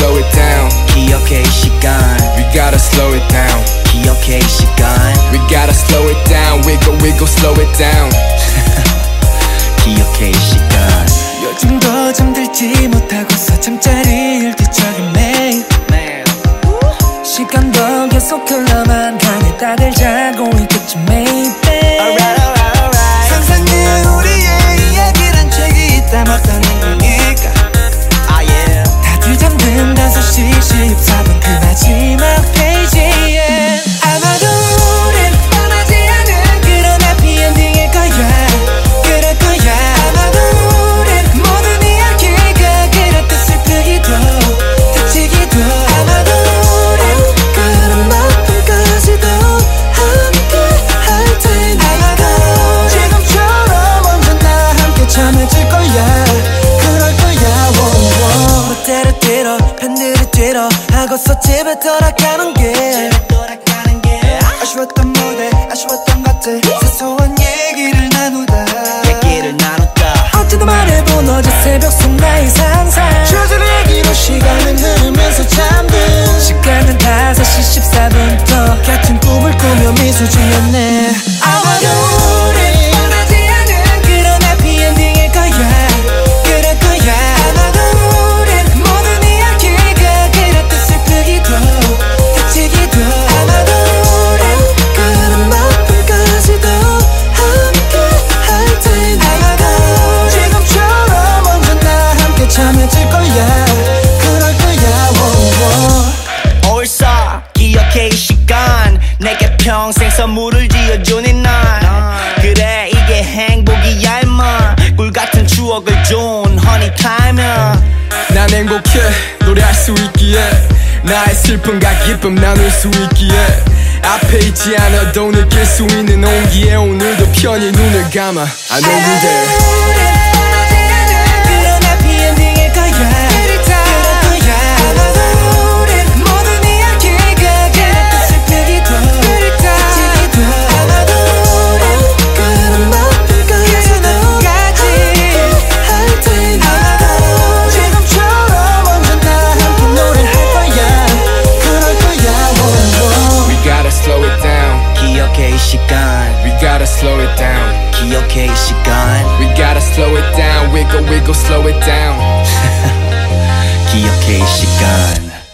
slow it down. 기억해 이 시간 We gotta slow it down. 기억해 이 시간 We gotta slow it down. Wiggle, wiggle, slow it down. 기억해 이 시간 요즘도 잠들지 못하고서 잠자리를 뒤척이네 시간도 계속 흘러만 가네 다들 자고 있겠지 maybe 상상은 우리의 이야기란 책이 있다 막상 하고서 집에 돌아가는 길. 아쉬웠던 무대 아쉬웠던 것들. 사소한 얘기를 나누다. 얘기를 나눴다. 어제도 말해본 어제 새벽 속 나의 상 평생 선물을 지어주는 날. 그래 이게 행복이야 임마. 꿀같은 추억을 준 허니 타임이야 난 행복해 노래할 수 있기에. 나의 슬픔과 기쁨 나눌 수 있기에. 앞에 있지 않아도 느낄 수 있는 온기에. 오늘도 편히 눈을 감아. I know you there she okay? She gone? We gotta slow it down, wiggle, wiggle, slow it down. she okay? She gone?